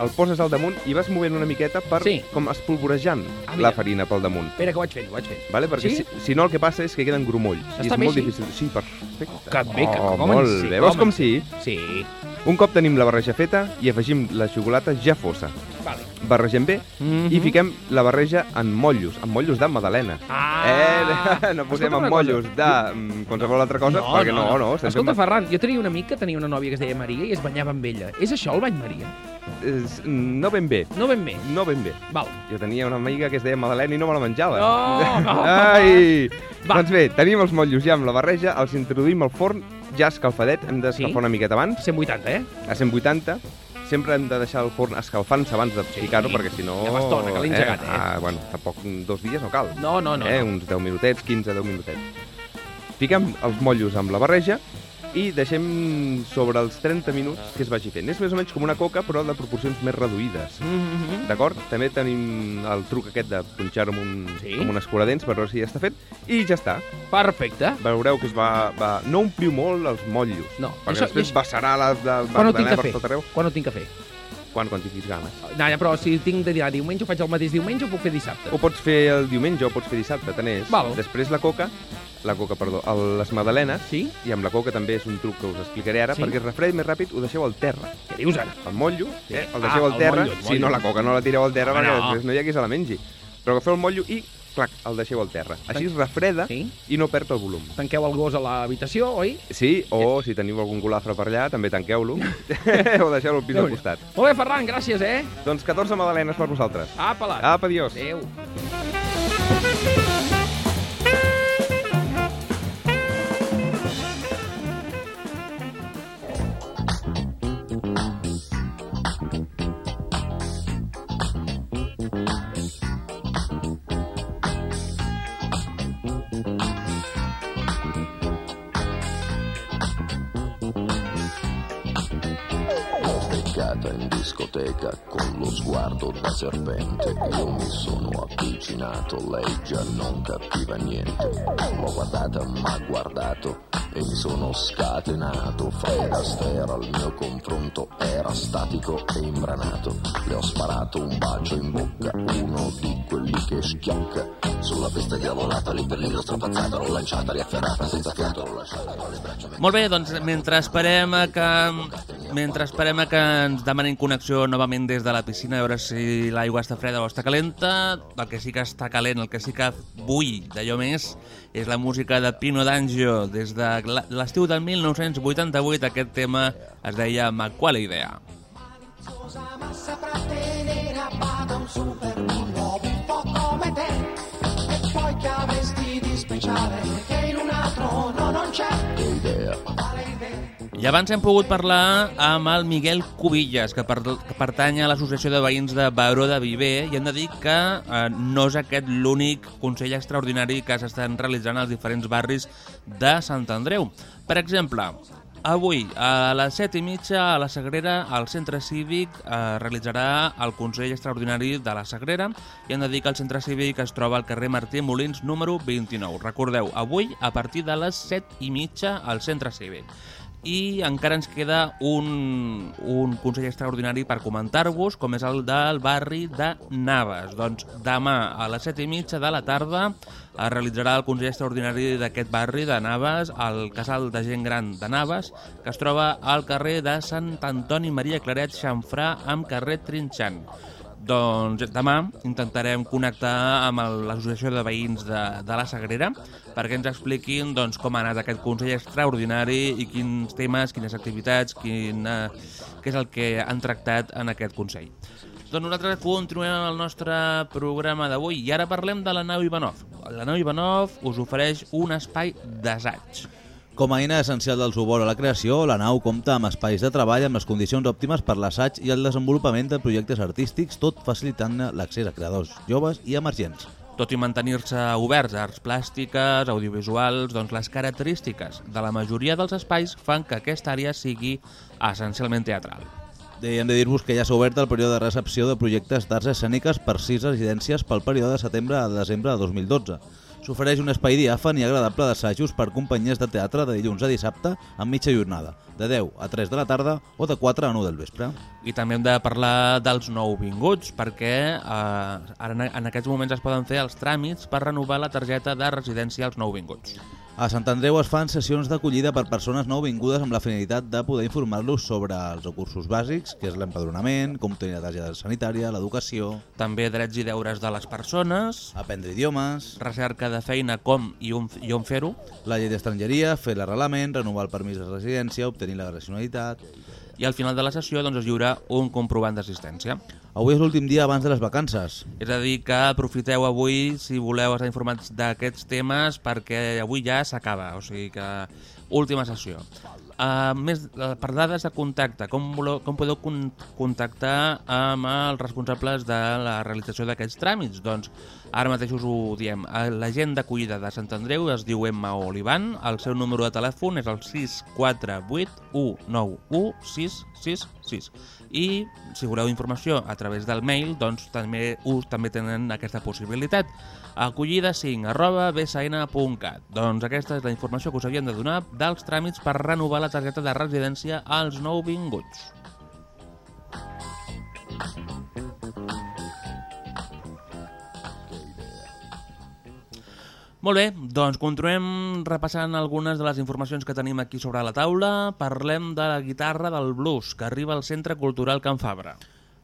el poses al damunt i vas movent una miqueta per Sí. com espolvorejant Ah, mira. la farina pel damunt. Espera, que ho vaig fent, ho vaig fent. Vale? Perquè Sí? si, si no el que passa és que queden grumolls. I Està és bé molt així? difícil. Sí, perfecte. Que bé, que oh, com molt sé, bé. Veus com sí? Sí. Un cop tenim la barreja feta i afegim la xocolata ja fosa. Vale. Barregem bé Mhm. i fiquem la barreja en motllos, en motllos de magdalena. Ah! Eh, no posem Escolta en motllos cosa. de mm, qualsevol altra cosa, perquè no, no. estem Escolta, fent- Ferran, jo tenia una amic que tenia una nòvia que es deia Maria i es banyava amb ella. És això el bany Maria? És, no ben bé. No ben bé. No ben bé. Val. Jo tenia una amiga que es deia Madalena i no me la menjava. No, no. Ai! Va. Doncs bé, tenim els motllos ja amb la barreja, els introduïm al forn ja escalfadet, hem d'escalfar Sí? una miqueta abans. 180, eh? A 180. Sempre hem de deixar el forn escalfant-se abans de Sí. ficar-ho, perquè si no... Ja fa estona, que l'he engegat, eh? Ah, bueno, tampoc dos dies no cal. No, no, no. eh? no. Uns 10 minutets, 15, 10 minutets. Fiquem els motllos amb la barreja i deixem sobre els 30 minuts que es vagi fent. És més o menys com una coca, però de proporcions més reduïdes. Mhm. D'acord? També tenim el truc aquest de punxar-ho amb, un, Sí. amb un escuradents per veure si ja està fet. I ja està. Perfecte. Veureu que es va... va... No ompliu molt els motllos. No. Perquè Això- després això- vessarà la, la, Quan ho tinc fer? tot arreu. Quan ho tinc que fer? Quan, quan tinguis ganes. No, ja, però si tinc de dinar diumenge, ho faig el mateix diumenge o puc fer dissabte? Ho pots fer el diumenge o pots fer dissabte, tant és. Val. Després la coca la coca, perdó, el, les magdalenes, sí? i amb la coca també és un truc que us explicaré ara, Sí? perquè es refredi més ràpid, ho deixeu al terra. Què dius ara? El motllo, Sí. eh? el Ah, deixeu al el terra. motllo, el Sí, no, motllo. la coca no la tireu al terra Home, perquè no. després no hi ha qui se la mengi. Però agafeu el motllo i, clac, el deixeu al terra. Així es refreda Sí? i no perd el volum. Tanqueu el gos a l'habitació, oi? Sí, o si teniu algun golafre per allà, també tanqueu-lo o deixeu-lo al pis al costat. Molt bé, Ferran, gràcies, eh? Doncs 14 magdalenes per vosaltres. Apa. Apa, adiós. Adéu. Lo sguardo da serpente. Io mi sono avvicinato, lei già non capiva niente. L'ho guardata, m'ha guardato e mi sono scatenato. Fred Astaire al mio confronto era statico e imbranato. Le ho sparato un bacio in bocca, uno di quelli che schiocca. Sulla pista diavolata, lì per lì l'ho strappazzata, l'ho lanciata, riafferrata, senza fiato, l'ho lasciata con le braccia... Molt bé, doncs mentre a que mentre esperem que ens demanin connexió novament des de la piscina, a veure si l'aigua està freda o està calenta, el que sí que està calent, el que sí que bull d'allò més, és la música de Pino D'Angio. Des de l'estiu del 1988 aquest tema es deia Ma idea? ma un un po' come te e poi che avresti di speciale che in un altro no non c'è idea. I abans hem pogut parlar amb el Miguel Cubillas, que, per, que pertany a l'Associació de Veïns de Baró de Viver, i hem de dir que eh, no és aquest l'únic Consell Extraordinari que s'estan realitzant als diferents barris de Sant Andreu. Per exemple, avui a les set i mitja a la Sagrera, al Centre Cívic, eh, realitzarà el Consell Extraordinari de la Sagrera i hem de dir que el Centre Cívic es troba al carrer Martí Molins número 29. Recordeu, avui a partir de les set i mitja al Centre Cívic i encara ens queda un, un Consell Extraordinari per comentar-vos, com és el del barri de Naves. Doncs demà a les set i mitja de la tarda es realitzarà el Consell Extraordinari d'aquest barri de Naves, al Casal de Gent Gran de Naves, que es troba al carrer de Sant Antoni Maria Claret Xamfrà amb carrer Trinxant. Doncs demà intentarem connectar amb l'Associació de Veïns de, de la Sagrera perquè ens expliquin doncs, com ha anat aquest Consell Extraordinari i quins temes, quines activitats, quin, què és el que han tractat en aquest Consell. Doncs nosaltres continuem el nostre programa d'avui i ara parlem de la nau Ivanov. La nau Ivanov us ofereix un espai d'assaig. Com a eina essencial del suport a la creació, la nau compta amb espais de treball amb les condicions òptimes per l'assaig i el desenvolupament de projectes artístics, tot facilitant l'accés a creadors joves i emergents. Tot i mantenir-se oberts a arts plàstiques, audiovisuals, doncs les característiques de la majoria dels espais fan que aquesta àrea sigui essencialment teatral. Hem de dir-vos que ja s'ha obert el període de recepció de projectes d'arts escèniques per sis residències pel període de setembre a desembre de 2012. S'ofereix un espai diàfan i agradable d'assajos per companyies de teatre de dilluns a dissabte amb mitja jornada, de 10 a 3 de la tarda o de 4 a 9 del vespre. I també hem de parlar dels nouvinguts, perquè eh, ara en, aquests moments es poden fer els tràmits per renovar la targeta de residència als nouvinguts. A Sant Andreu es fan sessions d'acollida per persones nouvingudes amb la finalitat de poder informar-los sobre els recursos bàsics, que és l'empadronament, com tenir la targeta sanitària, l'educació... També drets i deures de les persones... Aprendre idiomes... Recerca de feina, com i on, i on fer-ho... La llei d'estrangeria, fer l'arrelament, renovar el permís de residència, obtenir la nacionalitat... I al final de la sessió doncs, es lliura un comprovant d'assistència. Avui és l'últim dia abans de les vacances. És a dir, que aprofiteu avui si voleu estar informats d'aquests temes perquè avui ja s'acaba, o sigui que última sessió. Uh, més uh, per dades de contacte, com, voleu, com podeu con contactar amb els responsables de la realització d'aquests tràmits? Doncs ara mateix us ho diem. Eh, La gent d'acollida de Sant Andreu es diu Emma Olivan, el seu número de telèfon és el 648 191 i si voleu informació a través del mail, doncs també us també tenen aquesta possibilitat. acollida5 arroba bsn.cat Doncs aquesta és la informació que us havien de donar dels tràmits per renovar la targeta de residència als nouvinguts. Molt bé, doncs continuem repassant algunes de les informacions que tenim aquí sobre la taula. Parlem de la guitarra del blues, que arriba al Centre Cultural Can Fabra.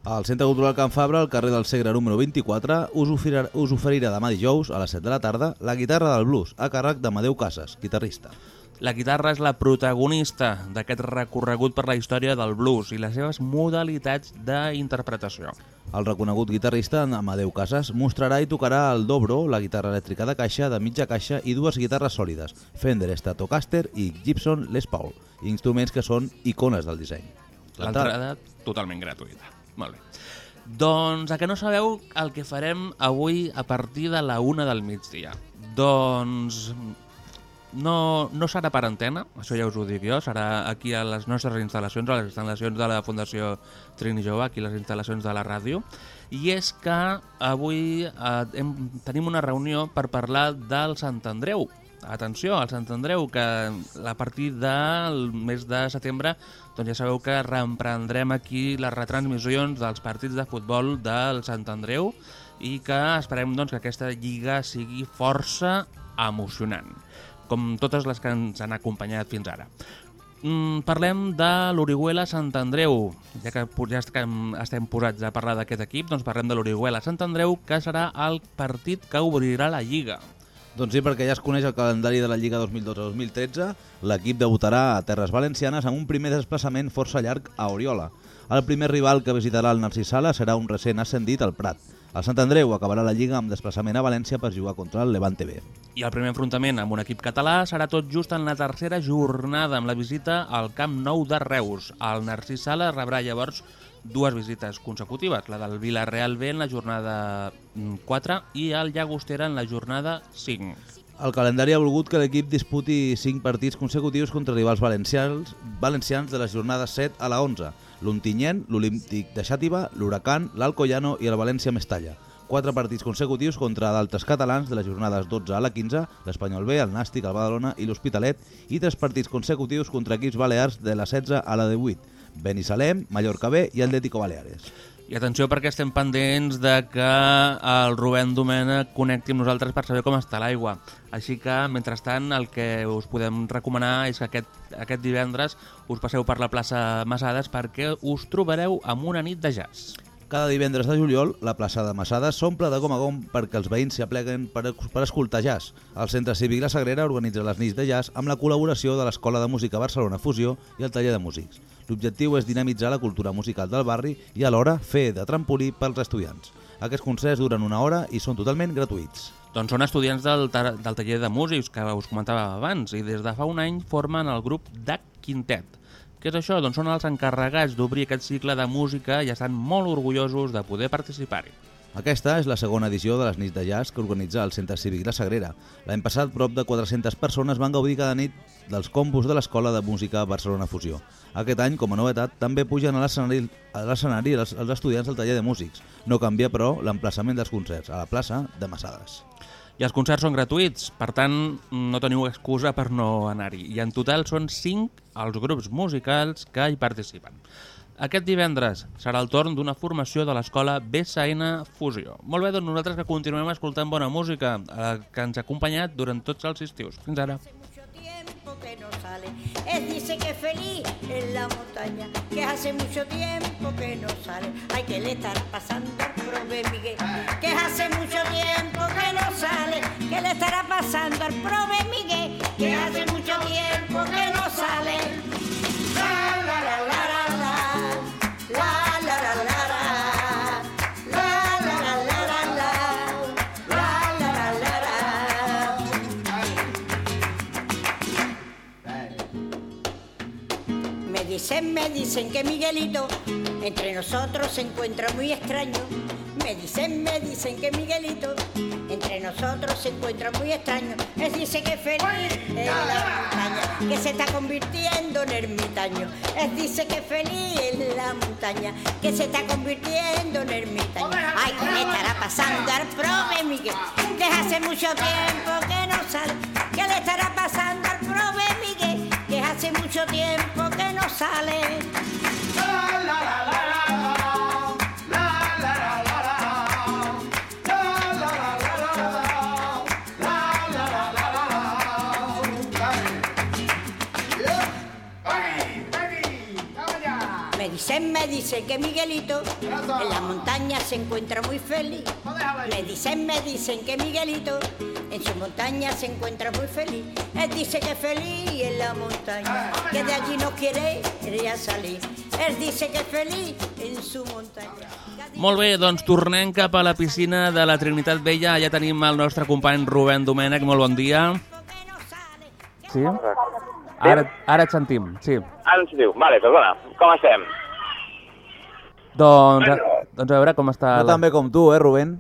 Al Centre Cultural Can Fabra, al carrer del Segre número 24, us oferirà, us oferirà demà dijous, a les 7 de la tarda, la guitarra del blues, a càrrec d'Amadeu Casas, guitarrista. La guitarra és la protagonista d'aquest recorregut per la història del blues i les seves modalitats d'interpretació. El reconegut guitarrista Amadeu Casas mostrarà i tocarà el dobro, la guitarra elèctrica de caixa, de mitja caixa i dues guitarres sòlides, Fender Stratocaster i Gibson Les Paul, instruments que són icones del disseny. L'entrada totalment gratuïta. Molt bé. Doncs a que no sabeu el que farem avui a partir de la una del migdia? Doncs no, no serà per antena, això ja us ho dic jo, serà aquí a les nostres instal·lacions, a les instal·lacions de la Fundació Trini Jove, aquí a les instal·lacions de la ràdio, i és que avui eh, hem, tenim una reunió per parlar del Sant Andreu. Atenció, al Sant Andreu, que a partir del mes de setembre doncs ja sabeu que reemprendrem aquí les retransmissions dels partits de futbol del Sant Andreu i que esperem doncs, que aquesta lliga sigui força emocionant com totes les que ens han acompanyat fins ara. Mm, parlem de l'Orihuela Sant Andreu. Ja que ja estem posats a parlar d'aquest equip, doncs parlem de l'Orihuela Sant Andreu, que serà el partit que obrirà la Lliga. Doncs sí, perquè ja es coneix el calendari de la Lliga 2012-2013, l'equip debutarà a Terres Valencianes amb un primer desplaçament força llarg a Oriola. El primer rival que visitarà el Narcís Sala serà un recent ascendit al Prat. El Sant Andreu acabarà la Lliga amb desplaçament a València per jugar contra el Levante B. I el primer enfrontament amb un equip català serà tot just en la tercera jornada amb la visita al Camp Nou de Reus. El Narcís Sala rebrà llavors dues visites consecutives, la del Villarreal B en la jornada 4 i el Llagostera en la jornada 5. El calendari ha volgut que l'equip disputi 5 partits consecutius contra rivals valencians, valencians de les jornades 7 a la 11, l'Ontinyent, l'Olímpic de Xàtiva, l'Huracan, l'Alcoyano i el València Mestalla. Quatre partits consecutius contra d'altres catalans de les jornades 12 a la 15, l'Espanyol B, el Nàstic, el Badalona i l'Hospitalet, i tres partits consecutius contra equips balears de la 16 a la 18, Benissalem, Mallorca B i Atlético Baleares. I atenció perquè estem pendents de que el Rubén Domènech connecti amb nosaltres per saber com està l'aigua. Així que, mentrestant, el que us podem recomanar és que aquest, aquest divendres us passeu per la plaça Masades perquè us trobareu amb una nit de jazz. Cada divendres de juliol, la plaça de Massades s'omple de gom a gom perquè els veïns s'hi apleguen per, per escoltar jazz. El Centre Cívic La Sagrera organitza les nits de jazz amb la col·laboració de l'Escola de Música Barcelona Fusió i el Taller de Músics. L'objectiu és dinamitzar la cultura musical del barri i alhora fer de trampolí pels estudiants. Aquests concerts duren una hora i són totalment gratuïts. Doncs són estudiants del, del taller de músics que us comentava abans i des de fa un any formen el grup DAC Quintet. Què és això? Doncs són els encarregats d'obrir aquest cicle de música i estan molt orgullosos de poder participar-hi. Aquesta és la segona edició de les nits de jazz que organitza el Centre Cívic La Sagrera. L'any passat, prop de 400 persones van gaudir cada nit dels combos de l'Escola de Música Barcelona Fusió. Aquest any, com a novetat, també pugen a l'escenari els, els estudiants del taller de músics. No canvia, però, l'emplaçament dels concerts, a la plaça de Massades. I els concerts són gratuïts, per tant, no teniu excusa per no anar-hi. I en total són 5 els grups musicals que hi participen. Aquest divendres serà el torn d'una formació de l'escola BSN Fusió. Molt bé, doncs nosaltres que continuem escoltant bona música, eh, que ens ha acompanyat durant tots els estius. Fins ara. Tiempo que no sale. Él dice que es feliz en la montaña, que hace mucho tiempo que no sale. Ay, que le estará pasando al prove Miguel, que hace mucho tiempo que no sale. Que le estará pasando al prove Miguel, que hace mucho tiempo que no sale. Me dicen, me dicen que Miguelito entre nosotros se encuentra muy extraño. Me dicen, me dicen que Miguelito entre nosotros se encuentra muy extraño. Él dice que es feliz en la montaña, que se está convirtiendo en ermitaño. Él dice que es feliz en la montaña, que se está convirtiendo en ermitaño. Ay, ¿qué le estará pasando al prove Miguel? Que hace mucho tiempo que no sale. ¿Qué le estará pasando al mucho tiempo que no sale. Dicen que Miguelito en la montaña se encuentra muy feliz. Me dicen, me dicen que Miguelito en su montaña se encuentra muy feliz. Él dice que feliz en la montaña, que de allí no quiere ya salir. Él dice que es feliz en su montaña. Molt bé, doncs tornem cap a la piscina de la Trinitat Vella. Allà tenim el nostre company Rubén Domènech. Molt bon dia. Sí? Ara, ara et sentim, sí. Ara ens diu, vale, perdona, com estem? Doncs, a, doncs a veure com està... No tan bé com tu, eh, Rubén?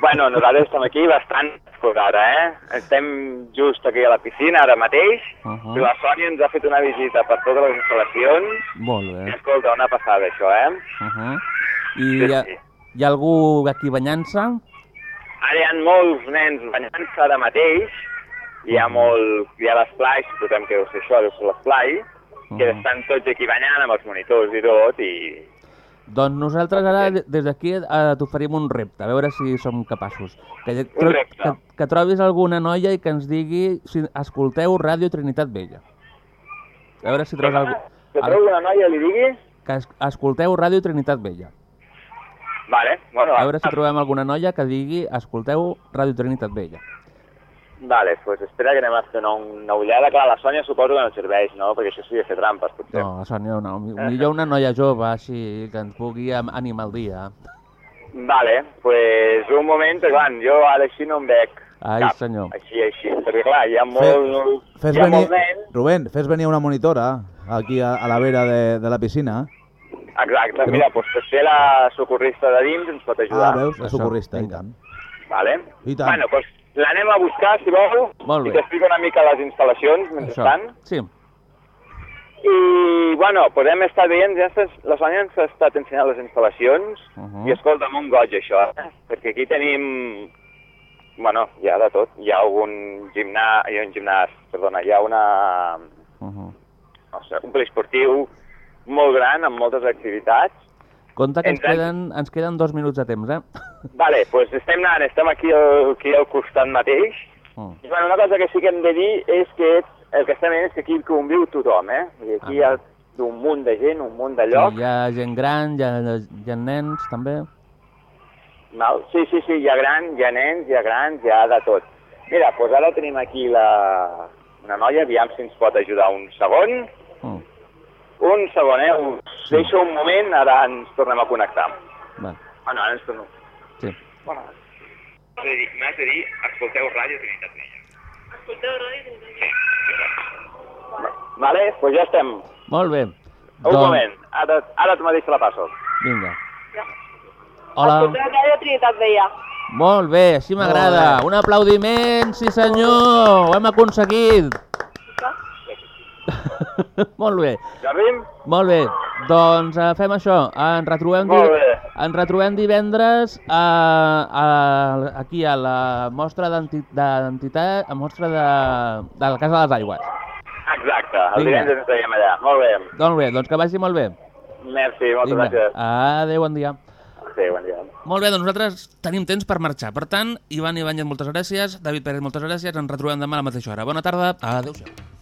Bueno, nosaltres estem aquí bastant escolts ara, eh? Estem just aquí a la piscina ara mateix, Uh uh -huh. i la Sònia ens ha fet una visita per totes les instal·lacions, Molt i bé. escolta, una passada això, eh? Uh -huh. I hi ha, hi ha algú aquí banyant-se? Ara hi ha molts nens banyant-se ara mateix, hi ha molt... hi ha l'esplai, suposem que deu ser això, deu ser l'esplai, que Mhm. estan tots aquí banyant amb els monitors i tot, i Doncs nosaltres ara de- des d'aquí eh, t'oferim un repte, a veure si som capaços. Que, tro- que, que trobis alguna noia i que ens digui si escolteu Ràdio Trinitat Vella. A veure si trobes algú... que trobo una noia i li digui... Que es, escolteu Ràdio Trinitat Vella. Vale, bueno, A veure si trobem alguna noia que digui escolteu Ràdio Trinitat Vella. Vale, doncs pues espera que anem a fer una, una ullada. Clar, la Sònia suposo que no serveix, no? Perquè això seria fer trampes, potser. No, Sònia, no. Millor una noia jove, així, que ens pugui animar el dia. Vale, doncs pues un moment, perquè clar, jo ara així no em veig Ai, cap. senyor. Així, així, perquè clar, hi ha molt... Fes hi ha venir, molt nen. Rubén, fes venir una monitora aquí a, a la vera de, de la piscina. Exacte, mira, doncs potser la socorrista de dins ens pot ajudar. Ah, veus? La socorrista, i tant. Vale. I tant. Bueno, doncs l'anem a buscar, si vol, Molt i bé. t'explico una mica les instal·lacions Això. mentrestant. Sí. I, bueno, podem estar veient, ja estàs, la Sònia ens ha estat ensenyant les instal·lacions, Uh -huh. i escolta'm un goig això, eh? perquè aquí tenim, bueno, hi ha de tot, hi ha algun gimnàs, hi ha un gimnàs, perdona, hi ha una, Uh -huh. no sé, un poliesportiu molt gran, amb moltes activitats. Compte que ens queden, ens queden dos minuts de temps, eh? Vale, doncs pues estem anant, estem aquí al, aquí al costat mateix, Mm. I bueno, una cosa que sí que hem de dir és que el que estem veient és que aquí conviu tothom, eh? I aquí hi ha un munt de gent, un munt de llocs. Sí, hi ha gent gran, hi ha, hi ha nens, també. Val? Sí, sí, sí, hi ha grans, hi ha nens, hi ha grans, hi ha de tot. Mira, doncs ara tenim aquí la... una noia, aviam si ens pot ajudar un segon. Un segon, eh? Us deixo un moment, ara ens tornem a connectar. Va, Ah, no, ara ens tornem. sí. Bueno. M'has de dir, escolteu Ràdio Trinitat Vella. Escolteu Ràdio Trinitat Vale, doncs pues ja estem. Molt bé. Un moment, ara, ara tu mateix te la passo. Vinga. Hola. Ràdio Trinitat Vella. Molt bé, així m'agrada. Un aplaudiment, sí senyor! Ho hem aconseguit! Molt bé. Jardín? Molt bé. Doncs eh, fem això. Ens retrobem, ens retrobem divendres a, a, aquí a la mostra d'enti- d'entitat, a mostra de, de la Casa de les Aigües. Exacte, el Vinga. divendres ens veiem allà. Molt bé. Doncs bé, doncs que vagi molt bé. Merci, moltes gràcies. Adéu, bon dia. Sí, bon dia. Molt bé, doncs nosaltres tenim temps per marxar. Per tant, Ivan Ibáñez, moltes gràcies. David Pérez, moltes gràcies. Ens retrobem demà a la mateixa hora. Bona tarda. Adéu-siau.